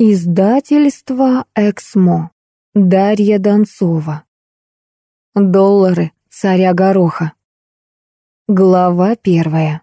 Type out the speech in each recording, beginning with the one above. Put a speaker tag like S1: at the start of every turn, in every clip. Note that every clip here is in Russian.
S1: Издательство «Эксмо». Дарья Донцова. Доллары царя Гороха. Глава первая.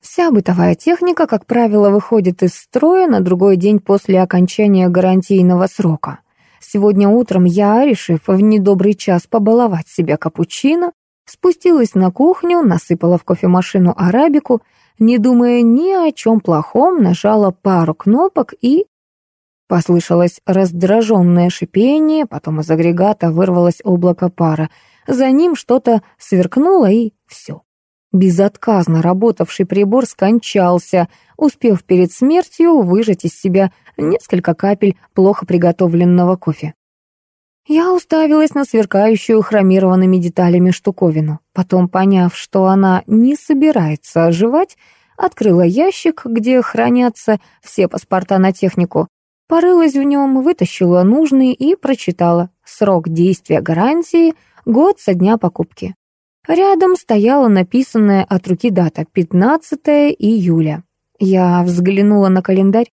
S1: Вся бытовая техника, как правило, выходит из строя на другой день после окончания гарантийного срока. Сегодня утром я, решив в недобрый час побаловать себя капучино, спустилась на кухню, насыпала в кофемашину арабику, не думая ни о чем плохом, нажала пару кнопок и Послышалось раздраженное шипение, потом из агрегата вырвалось облако пара. За ним что-то сверкнуло, и все. Безотказно работавший прибор скончался, успев перед смертью выжать из себя несколько капель плохо приготовленного кофе. Я уставилась на сверкающую хромированными деталями штуковину. Потом, поняв, что она не собирается оживать, открыла ящик, где хранятся все паспорта на технику, Порылась в нем, вытащила нужный и прочитала. Срок действия гарантии — год со дня покупки. Рядом стояла написанная от руки дата — 15 июля. Я взглянула на календарь.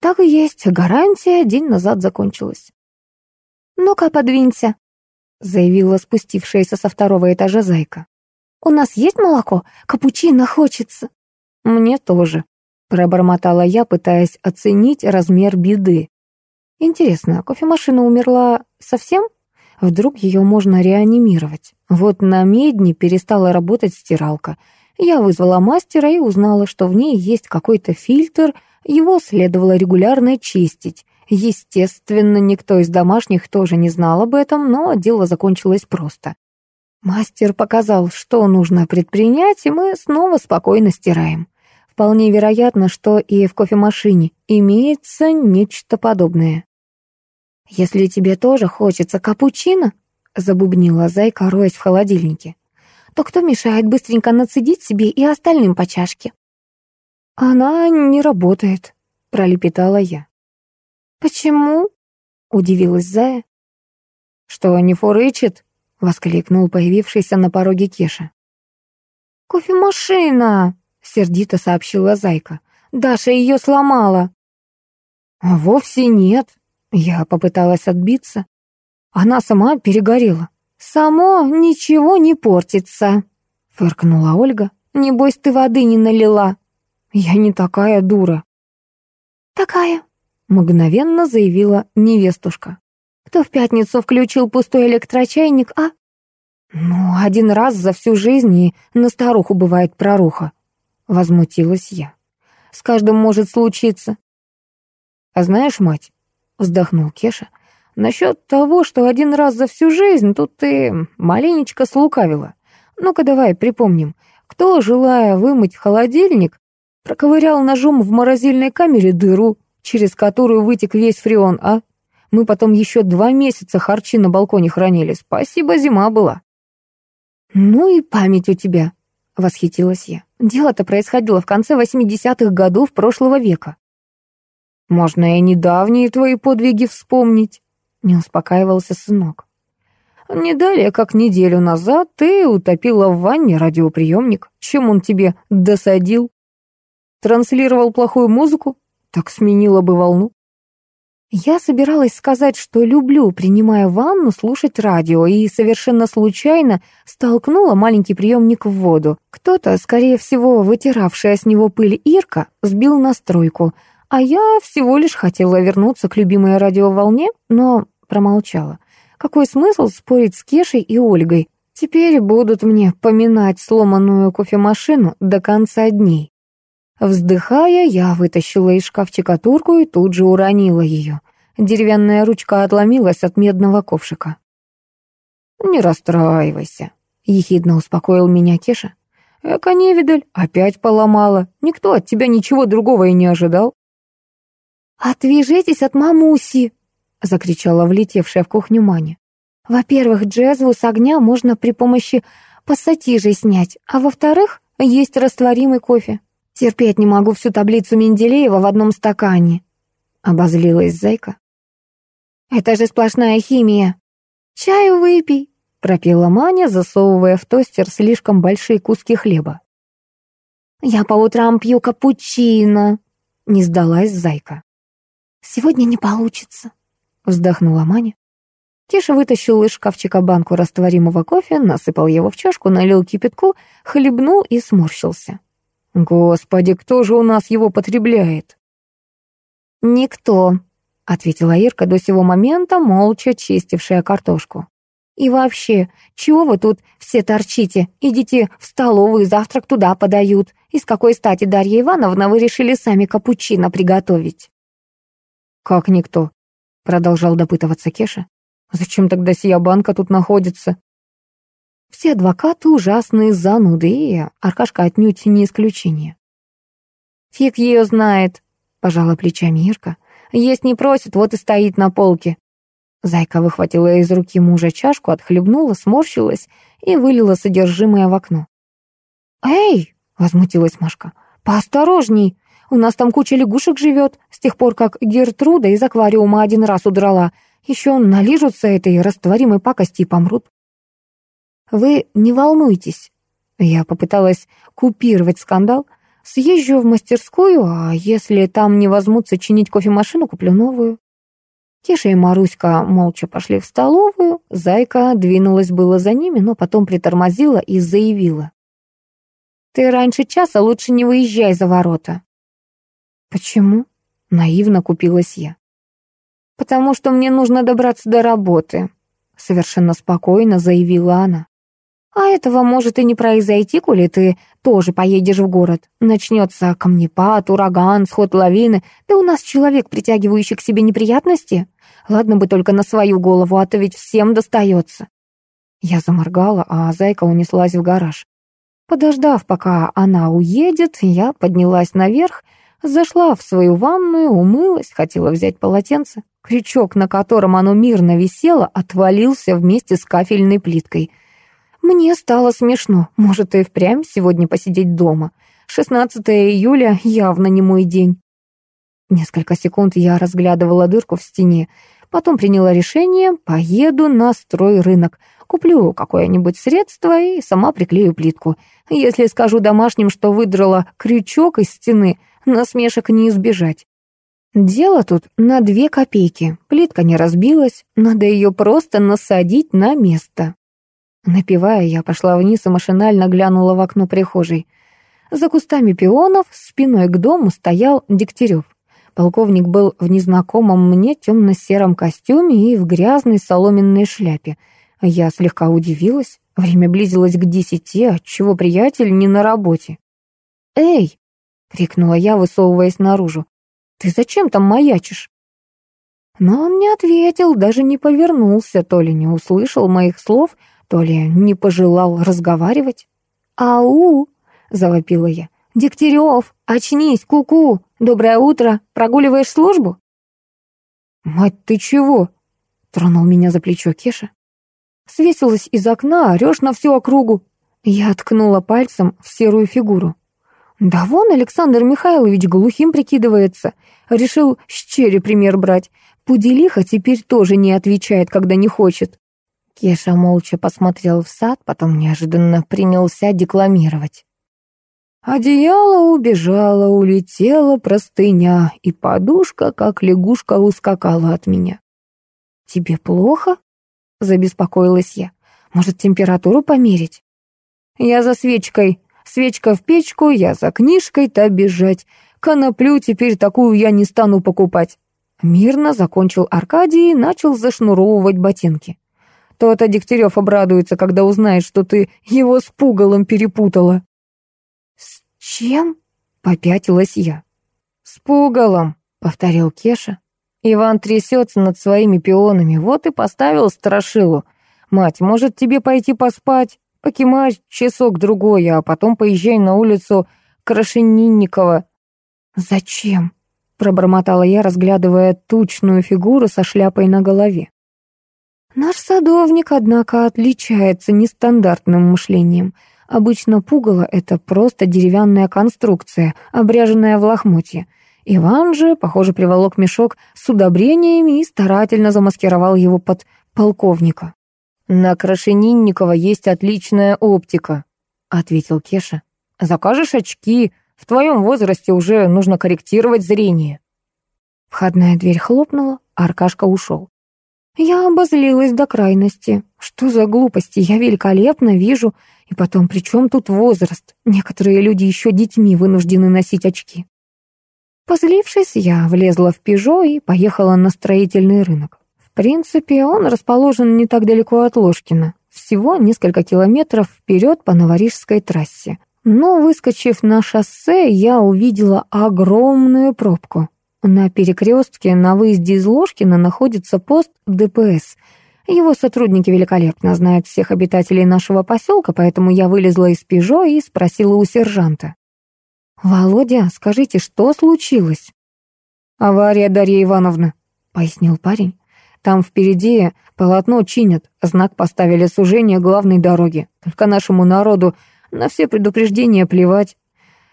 S1: Так и есть, гарантия день назад закончилась. «Ну-ка, подвинься», — заявила спустившаяся со второго этажа зайка. «У нас есть молоко? Капучино хочется». «Мне тоже», Пробормотала я, пытаясь оценить размер беды. Интересно, кофемашина умерла совсем? Вдруг ее можно реанимировать? Вот на медне перестала работать стиралка. Я вызвала мастера и узнала, что в ней есть какой-то фильтр, его следовало регулярно чистить. Естественно, никто из домашних тоже не знал об этом, но дело закончилось просто. Мастер показал, что нужно предпринять, и мы снова спокойно стираем. Вполне вероятно, что и в кофемашине имеется нечто подобное. «Если тебе тоже хочется капучино», — забубнила зайка, роясь в холодильнике, «то кто мешает быстренько нацедить себе и остальным по чашке?» «Она не работает», — пролепетала я. «Почему?» — удивилась Зая. «Что, не фурычит?» — воскликнул появившийся на пороге Кеша. «Кофемашина!» Сердито сообщила Зайка. «Даша ее сломала». «А «Вовсе нет», — я попыталась отбиться. Она сама перегорела. «Само ничего не портится», — фыркнула Ольга. «Небось, ты воды не налила». «Я не такая дура». «Такая», — мгновенно заявила невестушка. «Кто в пятницу включил пустой электрочайник, а?» «Ну, один раз за всю жизнь и на старуху бывает проруха», Возмутилась я. С каждым может случиться. А знаешь, мать, вздохнул Кеша, насчет того, что один раз за всю жизнь, тут ты маленечко слукавила. Ну-ка давай припомним, кто, желая вымыть холодильник, проковырял ножом в морозильной камере дыру, через которую вытек весь фреон, а? Мы потом еще два месяца харчи на балконе хранили. Спасибо, зима была. Ну и память у тебя, — восхитилась я. «Дело-то происходило в конце 80-х годов прошлого века». «Можно и недавние твои подвиги вспомнить», — не успокаивался сынок. «Не далее, как неделю назад, ты утопила в ванне радиоприемник. Чем он тебе досадил? Транслировал плохую музыку? Так сменила бы волну. Я собиралась сказать, что люблю, принимая ванну, слушать радио, и совершенно случайно столкнула маленький приемник в воду. Кто-то, скорее всего, вытиравшая с него пыль Ирка, сбил настройку, а я всего лишь хотела вернуться к любимой радиоволне, но промолчала. Какой смысл спорить с Кешей и Ольгой? Теперь будут мне поминать сломанную кофемашину до конца дней. Вздыхая, я вытащила из шкафчика турку и тут же уронила ее. Деревянная ручка отломилась от медного ковшика. «Не расстраивайся», — ехидно успокоил меня Кеша. «Эка невидаль, опять поломала. Никто от тебя ничего другого и не ожидал».
S2: «Отвяжитесь от мамуси!» — закричала влетевшая в кухню Маня. «Во-первых, джезву с огня можно при помощи пассатижей снять, а во-вторых, есть растворимый кофе. Терпеть не могу всю таблицу Менделеева в одном стакане. Обозлилась зайка. Это же сплошная химия. Чаю выпей, пропела Маня, засовывая в тостер слишком большие куски хлеба. Я по утрам пью капучино, не сдалась зайка. «Сегодня не получится», —
S1: вздохнула Маня. Кеша вытащил из шкафчика банку растворимого кофе, насыпал его в чашку, налил кипятку, хлебнул и сморщился. «Господи, кто же у нас его потребляет?»
S2: «Никто», —
S1: ответила Ирка до сего момента, молча чистившая картошку.
S2: «И вообще, чего вы тут все торчите? Идите в столовую, завтрак туда подают. И с какой стати, Дарья Ивановна, вы решили сами капучино приготовить?»
S1: «Как никто?» — продолжал допытываться Кеша. «Зачем тогда сия банка тут находится?» Все адвокаты ужасные зануды, и Аркашка отнюдь не исключение.
S2: «Фиг ее знает», — пожала плечами Ирка. «Есть не просит, вот и стоит на полке».
S1: Зайка выхватила из руки мужа чашку, отхлебнула, сморщилась и вылила содержимое в окно.
S2: «Эй!» — возмутилась Машка. «Поосторожней! У нас там куча лягушек живет, с тех пор, как Гертруда из аквариума один раз удрала. Еще налижутся этой растворимой пакости и помрут».
S1: «Вы не волнуйтесь». Я попыталась купировать скандал. Съезжу в мастерскую, а если там не возьмутся чинить кофемашину, куплю новую. Кеша и Маруська молча пошли в столовую. Зайка двинулась было за ними, но потом притормозила и заявила.
S2: «Ты раньше часа лучше не выезжай за ворота».
S1: «Почему?» — наивно купилась я.
S2: «Потому что мне нужно добраться до работы», — совершенно спокойно заявила она. А этого может и не произойти, коли ты тоже поедешь в город. Начнется камнепад, ураган, сход лавины. Ты у нас человек, притягивающий к себе неприятности. Ладно бы только на свою голову, а то ведь всем достается.
S1: Я заморгала, а зайка унеслась в гараж. Подождав, пока она уедет, я поднялась наверх, зашла в свою ванную, умылась, хотела взять полотенце. Крючок, на котором оно мирно висело, отвалился вместе с кафельной плиткой — мне стало смешно. Может, и впрямь сегодня посидеть дома. 16 июля явно не мой день. Несколько секунд я разглядывала дырку в стене. Потом приняла решение, поеду на стройрынок. Куплю какое-нибудь средство и сама приклею плитку. Если скажу домашним, что выдрала крючок из стены, насмешек не избежать. Дело тут на две копейки. Плитка не разбилась, надо ее просто насадить на место. Напивая, я пошла вниз и машинально глянула в окно прихожей. За кустами пионов спиной к дому стоял Дегтярев. Полковник был в незнакомом мне темно-сером костюме и в грязной соломенной шляпе. Я слегка удивилась. Время близилось к десяти, отчего приятель не на работе. «Эй!» — крикнула я, высовываясь наружу. «Ты зачем там маячишь?» Но он не ответил, даже не повернулся, то ли не услышал моих слов, то ли не пожелал разговаривать.
S2: «Ау!» — завопила я. «Дегтярев, очнись, куку! -ку! Доброе утро! Прогуливаешь службу?»
S1: «Мать, ты чего?» — тронул меня за плечо Кеша. Свесилась из окна, орешь на всю округу. Я ткнула пальцем в серую фигуру. Да вон Александр Михайлович глухим прикидывается. Решил с черри пример брать. Пуделиха теперь тоже не отвечает, когда не хочет. Кеша молча посмотрел в сад, потом неожиданно принялся декламировать. Одеяло убежало, улетела простыня, и подушка, как лягушка, ускакала от меня. «Тебе плохо?» — забеспокоилась я. «Может, температуру померить?» «Я за свечкой. Свечка в печку, я за книжкой-то бежать. Коноплю теперь такую я не стану покупать». Мирно закончил Аркадий и начал зашнуровывать ботинки. То-то Дегтярев обрадуется, когда узнает, что ты его с пугалом перепутала».
S2: «С чем?»
S1: — попятилась я. «С пугалом», — повторил Кеша. Иван трясется над своими пионами, вот и поставил страшилу. «Мать, может, тебе пойти поспать? Покемарь часок-другой, а потом поезжай на улицу Крашенинникова».
S2: «Зачем?»
S1: — пробормотала я, разглядывая тучную фигуру со шляпой на голове. Наш садовник, однако, отличается нестандартным мышлением. Обычно пугало — это просто деревянная конструкция, обряженная в лохмотье. Иван же, похоже, приволок мешок с удобрениями и старательно замаскировал его под полковника. «На Крашенинникова есть отличная оптика», — ответил Кеша. «Закажешь очки, в твоем возрасте уже нужно корректировать зрение». Входная дверь хлопнула, Аркашка ушел. Я обозлилась до крайности. Что за глупости? Я великолепно вижу. И потом, при чем тут возраст? Некоторые люди еще детьми вынуждены носить очки. Позлившись, я влезла в «Пежо» и поехала на строительный рынок. В принципе, он расположен не так далеко от Ложкина, всего несколько километров вперед по Новорижской трассе. Но, выскочив на шоссе, я увидела огромную пробку. На перекрестке на выезде из Ложкина находится пост ДПС. Его сотрудники великолепно знают всех обитателей нашего поселка, поэтому я вылезла из «Пежо» и спросила у сержанта. «Володя, скажите, что случилось?» «Авария, Дарья Ивановна», — пояснил парень. «Там впереди полотно чинят, знак поставили сужение главной дороги. Только нашему народу на все предупреждения плевать.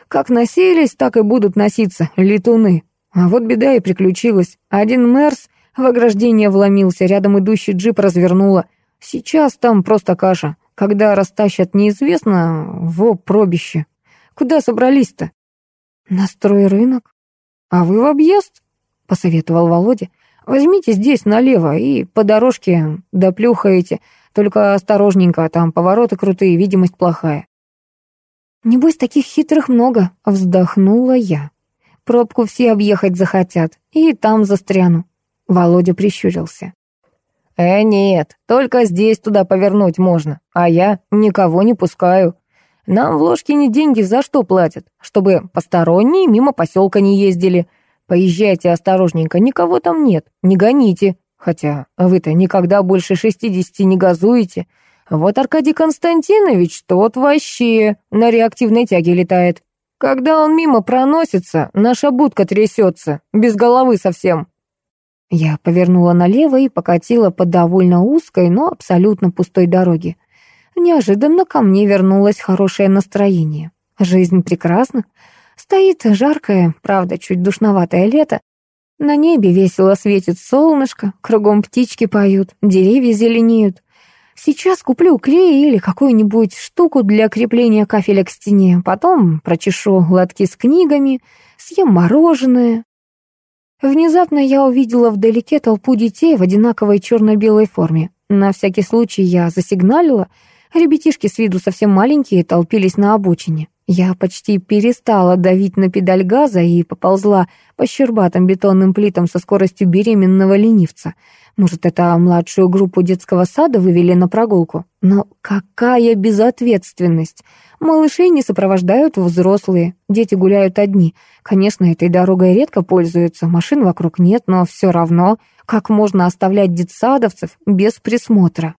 S1: Как носились, так и будут носиться, летуны. А вот беда и приключилась. Один Мерс в ограждение вломился, рядом идущий джип развернуло. Сейчас там просто каша. Когда растащат неизвестно, во пробище. Куда собрались-то? На стройрынок. А вы в объезд? Посоветовал Володя. Возьмите здесь налево и по дорожке доплюхаете. Только осторожненько, там повороты крутые, видимость плохая. Небось, таких хитрых много, вздохнула я. Пробку все объехать захотят, и там застряну. Володя прищурился. «Э, нет, только здесь туда повернуть можно, а я никого не пускаю. Нам в Ложкине деньги за что платят? Чтобы посторонние мимо поселка не ездили. Поезжайте осторожненько, никого там нет, не гоните. Хотя вы-то никогда больше шестидесяти не газуете. Вот Аркадий Константинович тот вообще на реактивной тяге летает. Когда он мимо проносится, наша будка трясется, без головы совсем. Я повернула налево и покатила по довольно узкой, но абсолютно пустой дороге. Неожиданно ко мне вернулось хорошее настроение. Жизнь прекрасна. Стоит жаркое, правда, чуть душноватое лето. На небе весело светит солнышко, кругом птички поют, деревья зеленеют. Сейчас куплю клей или какую-нибудь штуку для крепления кафеля к стене, потом прочешу лотки с книгами, съем мороженое. Внезапно я увидела вдалеке толпу детей в одинаковой черно-белой форме. На всякий случай я засигналила. Ребятишки с виду совсем маленькие толпились на обочине. Я почти перестала давить на педаль газа и поползла по щербатым бетонным плитам со скоростью беременного ленивца — может, это младшую группу детского сада вывели на прогулку? Но какая безответственность! Малышей не сопровождают взрослые, дети гуляют одни. Конечно, этой дорогой редко пользуются, машин вокруг нет, но все равно, как можно оставлять детсадовцев без присмотра?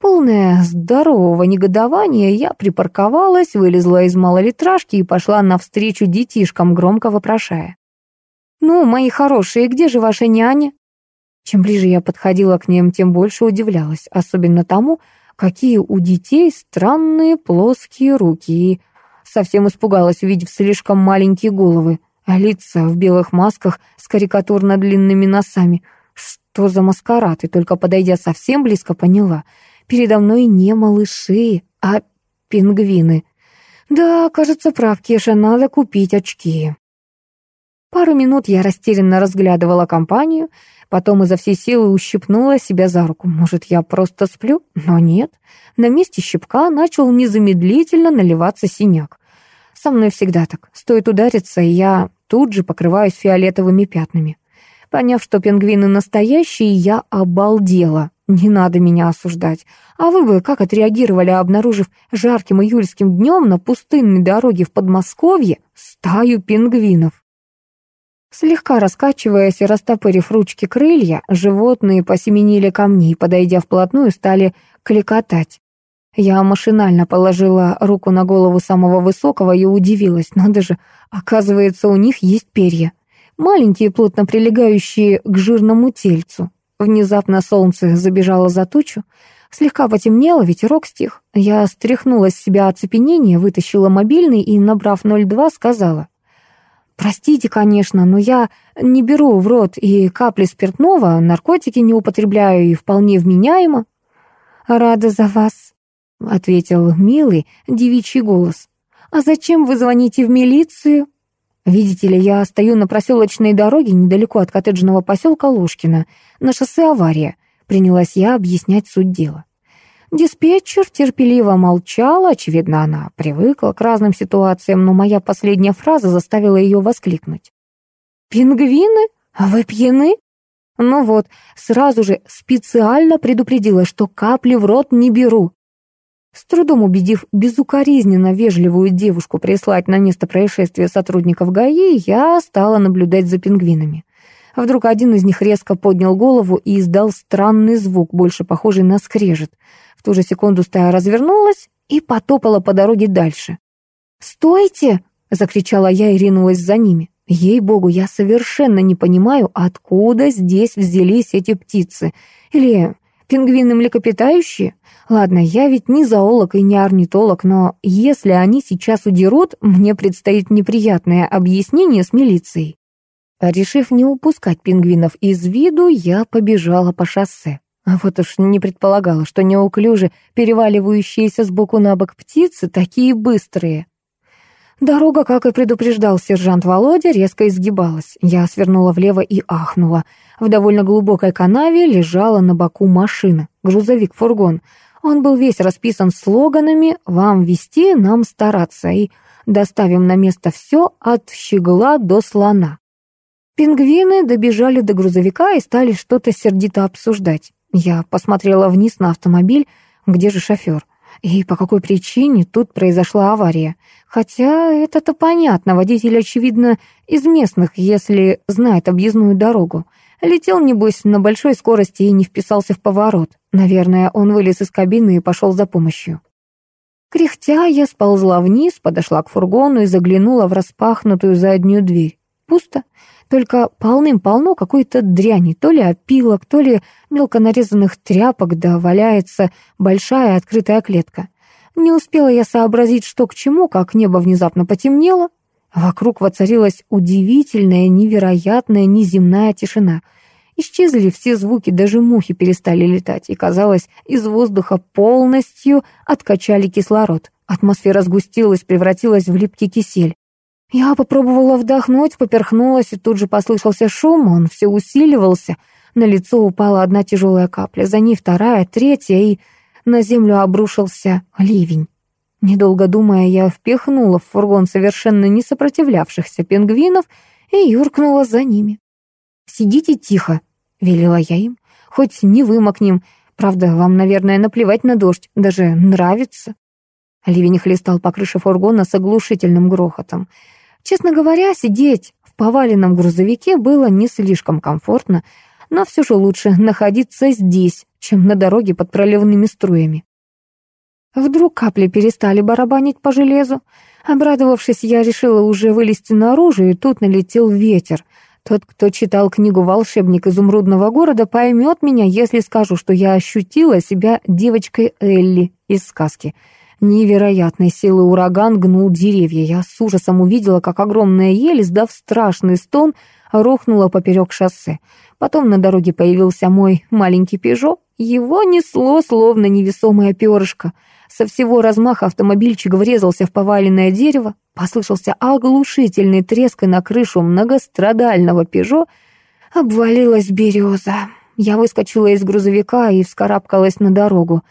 S1: Полная здорового негодования, я припарковалась, вылезла из малолитражки и пошла навстречу детишкам, громко вопрошая. «Ну, мои хорошие, где же ваша няня?» Чем ближе я подходила к ним, тем больше удивлялась, особенно тому, какие у детей странные плоские руки, и совсем испугалась, увидев слишком маленькие головы, а лица в белых масках с карикатурно длинными носами. Что за маскарад? И только подойдя совсем близко, поняла. Передо мной не малыши, а пингвины. Да, кажется, прав, Кеша, надо купить очки. Пару минут я растерянно разглядывала компанию, Потом изо всей силы ущипнула себя за руку. Может, я просто сплю? Но нет. На месте щипка начал незамедлительно наливаться синяк. Со мной всегда так. Стоит удариться, и я тут же покрываюсь фиолетовыми пятнами. Поняв, что пингвины настоящие, я обалдела. Не надо меня осуждать. А вы бы как отреагировали, обнаружив жарким июльским днем на пустынной дороге в Подмосковье стаю пингвинов? Слегка раскачиваясь и растопырив ручки крылья, животные посеменили ко мне и, подойдя вплотную, стали кликотать. Я машинально положила руку на голову самого высокого и удивилась. Надо же, оказывается, у них есть перья. Маленькие, плотно прилегающие к жирному тельцу. Внезапно солнце забежало за тучу. Слегка потемнело, ветерок стих. Я стряхнула с себя оцепенение, вытащила мобильный и, набрав 02, сказала. Простите, конечно, но я не беру в рот и капли спиртного, наркотики не употребляю и вполне вменяемо. Рада за вас, ответил милый девичий голос. А зачем вы звоните в милицию? Видите ли, я стою на проселочной дороге недалеко от коттеджного поселка Лушкина. На шоссе авария. Принялась я объяснять суть дела. Диспетчер терпеливо молчала, очевидно, она привыкла к разным ситуациям, но моя последняя фраза заставила ее воскликнуть. «Пингвины? А вы пьяны?» Ну вот, сразу же специально предупредила, что капли в рот не беру. С трудом убедив безукоризненно вежливую девушку прислать на место происшествия сотрудников ГАИ, я стала наблюдать за пингвинами. Вдруг один из них резко поднял голову и издал странный звук, больше похожий на скрежет. В ту же секунду стая развернулась и потопала по дороге дальше. «Стойте!» — закричала я и ринулась за ними. Ей-богу, я совершенно не понимаю, откуда здесь взялись эти птицы. Или пингвины млекопитающие? Ладно, я ведь не зоолог и не орнитолог, но если они сейчас удерут, мне предстоит неприятное объяснение с милицией. Решив не упускать пингвинов из виду, я побежала по шоссе. А вот уж не предполагала, что неуклюже переваливающиеся сбоку на бок птицы такие быстрые. Дорога, как и предупреждал сержант Володя, резко изгибалась. Я свернула влево и ахнула. В довольно глубокой канаве лежала на боку машина, грузовик-фургон. Он был весь расписан слоганами «Вам вести, нам стараться» и «Доставим на место все от щегла до слона». Пингвины добежали до грузовика и стали что-то сердито обсуждать. Я посмотрела вниз на автомобиль, где же шофер. И по какой причине тут произошла авария? Хотя это-то понятно, водитель, очевидно, из местных, если знает объездную дорогу. Летел, небось, на большой скорости и не вписался в поворот. Наверное, он вылез из кабины и пошел за помощью. Кряхтя, я сползла вниз, подошла к фургону и заглянула в распахнутую заднюю дверь. Пусто. Только полным-полно какой-то дряни, то ли опилок, то ли мелко нарезанных тряпок, да валяется большая открытая клетка. Не успела я сообразить, что к чему, как небо внезапно потемнело. Вокруг воцарилась удивительная, невероятная, неземная тишина. Исчезли все звуки, даже мухи перестали летать, и, казалось, из воздуха полностью откачали кислород. Атмосфера сгустилась, превратилась в липкий кисель. Я попробовала вдохнуть, поперхнулась, и тут же послышался шум, он все усиливался. На лицо упала одна тяжелая капля, за ней вторая, третья, и на землю обрушился ливень. Недолго думая, я впихнула в фургон совершенно не сопротивлявшихся пингвинов и юркнула за ними. «Сидите тихо», — велела я им, — «хоть не вымокнем. Правда, вам, наверное, наплевать на дождь, даже нравится». Ливень хлестал по крыше фургона с оглушительным грохотом. Честно говоря, сидеть в поваленном грузовике было не слишком комфортно, но все же лучше находиться здесь, чем на дороге под проливными струями. Вдруг капли перестали барабанить по железу. Обрадовавшись, я решила уже вылезти наружу, и тут налетел ветер. Тот, кто читал книгу «Волшебник изумрудного города», поймет меня, если скажу, что я ощутила себя девочкой Элли из сказки — Невероятной силы ураган гнул деревья. Я с ужасом увидела, как огромная ель, сдав страшный стон, рухнула поперек шоссе. Потом на дороге появился мой маленький «Пежо». Его несло, словно невесомое перышко. Со всего размаха автомобильчик врезался в поваленное дерево. Послышался оглушительный треск, и на крышу многострадального «Пежо» обвалилась береза. Я выскочила из грузовика и вскарабкалась на дорогу.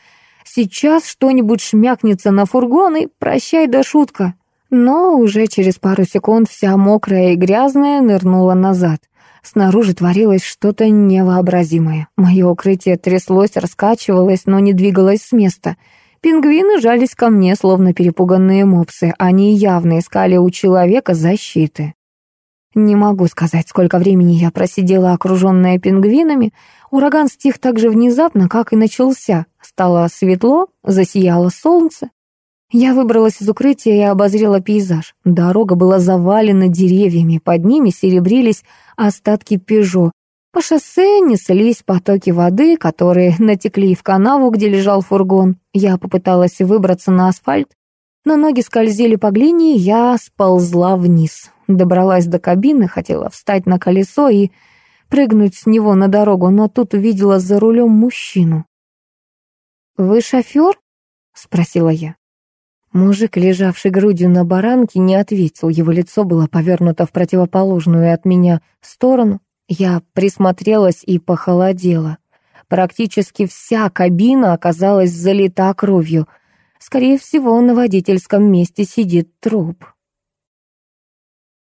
S1: Сейчас что-нибудь шмякнется на фургон и прощай да шутка. Но уже через пару секунд вся мокрая и грязная нырнула назад. Снаружи творилось что-то невообразимое. Мое укрытие тряслось, раскачивалось, но не двигалось с места. Пингвины жались ко мне, словно перепуганные мопсы. Они явно искали у человека защиты. Не могу сказать, сколько времени я просидела окруженная пингвинами. Ураган стих так же внезапно, как и начался. Стало светло, засияло солнце. Я выбралась из укрытия и обозрела пейзаж. Дорога была завалена деревьями, под ними серебрились остатки «Пежо». По шоссе неслись потоки воды, которые натекли в канаву, где лежал фургон. Я попыталась выбраться на асфальт, но ноги скользили по глине, и я сползла вниз. Добралась до кабины, хотела встать на колесо и прыгнуть с него на дорогу, но тут увидела за рулем мужчину. «Вы шофер?» — спросила я. Мужик, лежавший грудью на баранке, не ответил. Его лицо было повернуто в противоположную от меня сторону. Я присмотрелась и похолодела. Практически вся кабина оказалась залита кровью. Скорее всего, на водительском месте сидит труп.